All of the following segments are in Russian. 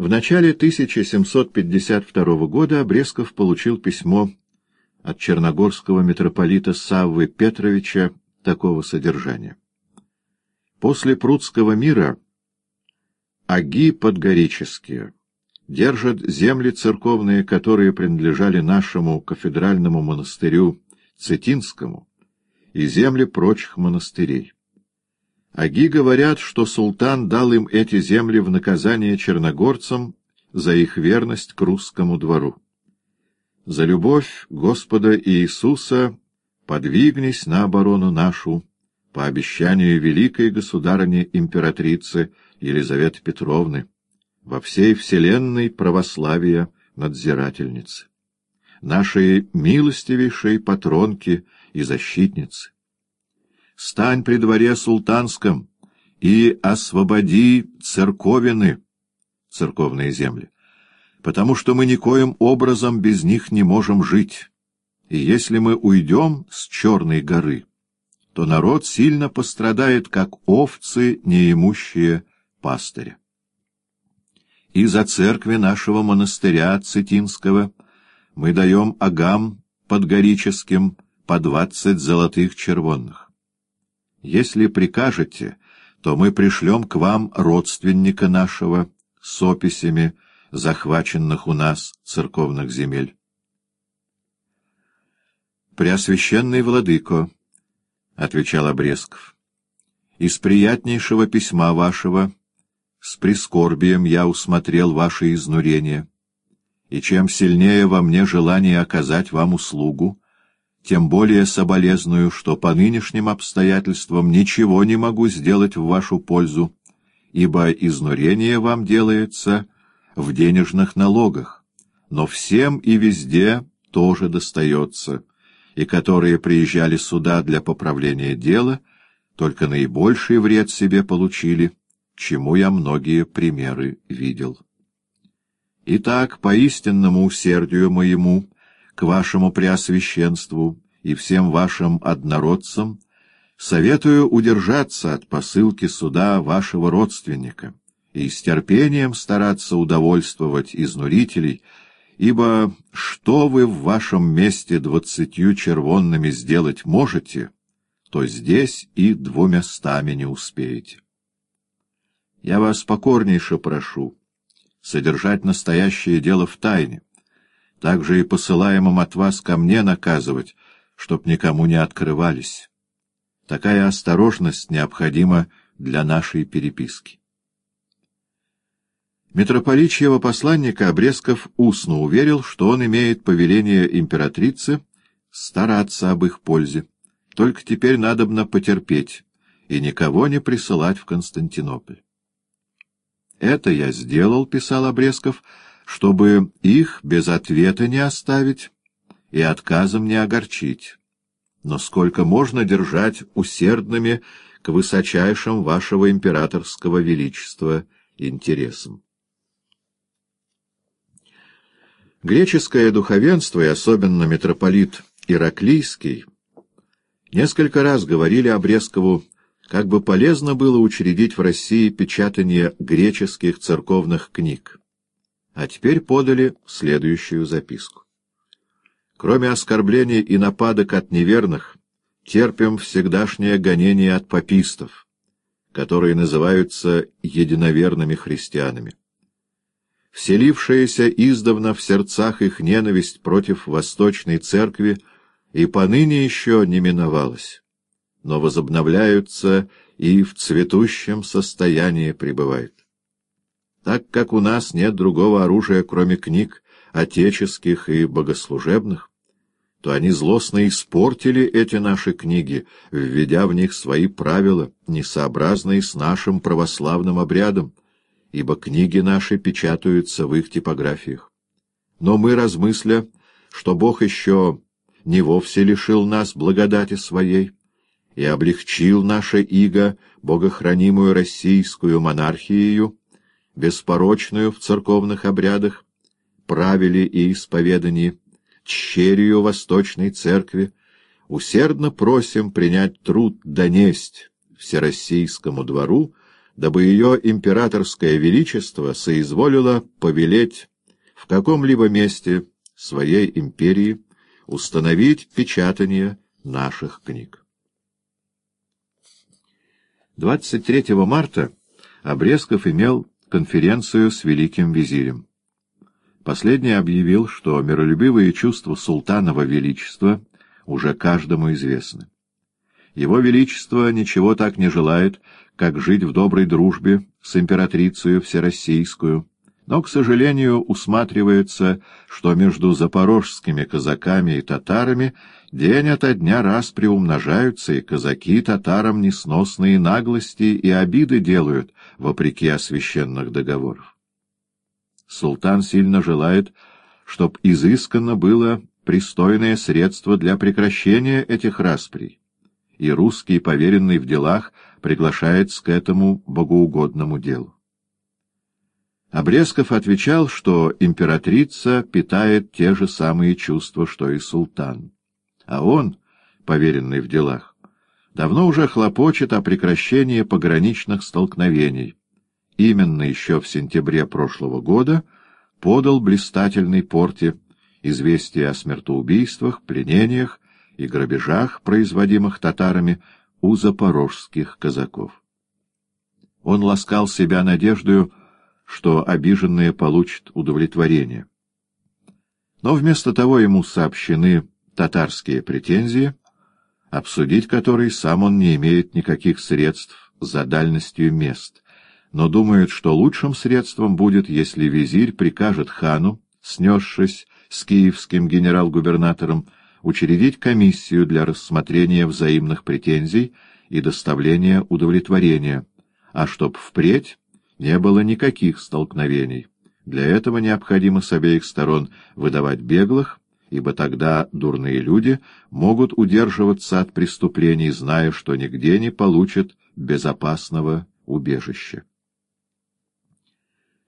В начале 1752 года Бресков получил письмо от черногорского митрополита Саввы Петровича такого содержания. После Прудского мира аги подгорические держат земли церковные, которые принадлежали нашему кафедральному монастырю Цетинскому, и земли прочих монастырей. Аги говорят, что султан дал им эти земли в наказание черногорцам за их верность к русскому двору. За любовь Господа Иисуса подвигнись на оборону нашу, по обещанию великой государыни императрицы Елизаветы Петровны, во всей вселенной православия надзирательницы, нашей милостивейшей патронки и защитницы стань при дворе султанском и освободи церковины, церковные земли, потому что мы никоим образом без них не можем жить. И если мы уйдем с Черной горы, то народ сильно пострадает, как овцы, неимущие пастыря. И за церкви нашего монастыря Цитинского мы даем агам подгорическим по двадцать золотых червонных. Если прикажете, то мы пришлем к вам родственника нашего с описями захваченных у нас церковных земель. «Преосвященный владыко», — отвечал Обрезков, — «из приятнейшего письма вашего с прискорбием я усмотрел ваше изнурение, и чем сильнее во мне желание оказать вам услугу, тем более соболезную, что по нынешним обстоятельствам ничего не могу сделать в вашу пользу, ибо изнурение вам делается в денежных налогах, но всем и везде тоже достается, и которые приезжали сюда для поправления дела, только наибольший вред себе получили, чему я многие примеры видел. Итак, по истинному усердию моему — к вашему преосвященству и всем вашим однородцам, советую удержаться от посылки суда вашего родственника и с терпением стараться удовольствовать изнурителей, ибо что вы в вашем месте двадцатью червонными сделать можете, то здесь и двумястами не успеете. Я вас покорнейше прошу содержать настоящее дело в тайне, также и посылаемым от вас ко мне наказывать, чтоб никому не открывались. Такая осторожность необходима для нашей переписки. Митрополичьего посланника Обрезков устно уверил, что он имеет повеление императрицы стараться об их пользе, только теперь надобно потерпеть и никого не присылать в Константинополь. «Это я сделал», — писал Обрезков, — чтобы их без ответа не оставить и отказом не огорчить. Но сколько можно держать усердными к высочайшим вашего императорского величества интересам? Греческое духовенство, и особенно митрополит Ираклийский, несколько раз говорили Обрезкову, как бы полезно было учредить в России печатание греческих церковных книг. А теперь подали следующую записку. Кроме оскорблений и нападок от неверных, терпим всегдашнее гонение от попистов, которые называются единоверными христианами. Вселившаяся издавна в сердцах их ненависть против Восточной Церкви и поныне еще не миновалась, но возобновляются и в цветущем состоянии пребывают. Так как у нас нет другого оружия, кроме книг отеческих и богослужебных, то они злостно испортили эти наши книги, введя в них свои правила, несообразные с нашим православным обрядом, ибо книги наши печатаются в их типографиях. Но мы, размысля, что Бог еще не вовсе лишил нас благодати своей и облегчил наше иго, богохранимую российскую монархию, беспорочную в церковных обрядах, правили и исповедании, черью Восточной Церкви, усердно просим принять труд донесть Всероссийскому двору дабы ее императорское величество соизволило повелеть в каком-либо месте своей империи установить печатание наших книг. 23 марта Обрезков имел конференцию с великим визирем. Последний объявил, что миролюбивые чувства султанова величества уже каждому известны. Его величество ничего так не желает, как жить в доброй дружбе с императрицей всероссийскую, но, к сожалению, усматривается, что между запорожскими казаками и татарами день ото дня раз приумножаются, и казаки татарам несносные наглости и обиды делают, вопреки освященных договоров. Султан сильно желает, чтоб изысканно было пристойное средство для прекращения этих расприй, и русский, поверенный в делах, приглашается к этому богоугодному делу. Обрезков отвечал, что императрица питает те же самые чувства, что и султан. А он, поверенный в делах, давно уже хлопочет о прекращении пограничных столкновений. Именно еще в сентябре прошлого года подал блистательный порте известие о смертоубийствах, пленениях и грабежах, производимых татарами у запорожских казаков. Он ласкал себя надеждою, что обиженные получат удовлетворение. Но вместо того ему сообщены татарские претензии, обсудить которые сам он не имеет никаких средств за дальностью мест, но думает, что лучшим средством будет, если визирь прикажет хану, снесшись с киевским генерал-губернатором, учредить комиссию для рассмотрения взаимных претензий и доставления удовлетворения, а чтоб впредь не было никаких столкновений. Для этого необходимо с обеих сторон выдавать беглых, ибо тогда дурные люди могут удерживаться от преступлений, зная, что нигде не получат безопасного убежища.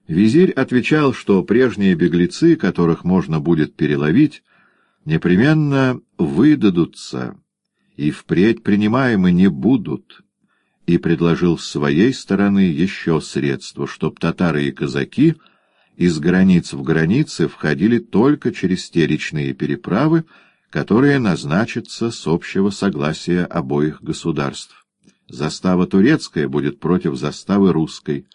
Визирь отвечал, что прежние беглецы, которых можно будет переловить, непременно выдадутся и впредь принимаемы не будут, и предложил с своей стороны еще средства, чтоб татары и казаки из границ в границы входили только через те речные переправы, которые назначатся с общего согласия обоих государств. Застава турецкая будет против заставы русской,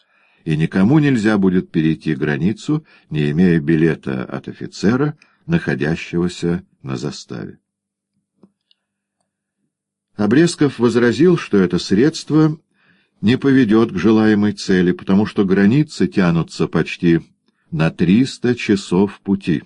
и никому нельзя будет перейти границу, не имея билета от офицера, находящегося на заставе. Обрезков возразил, что это средство не поведет к желаемой цели, потому что границы тянутся почти на триста часов пути.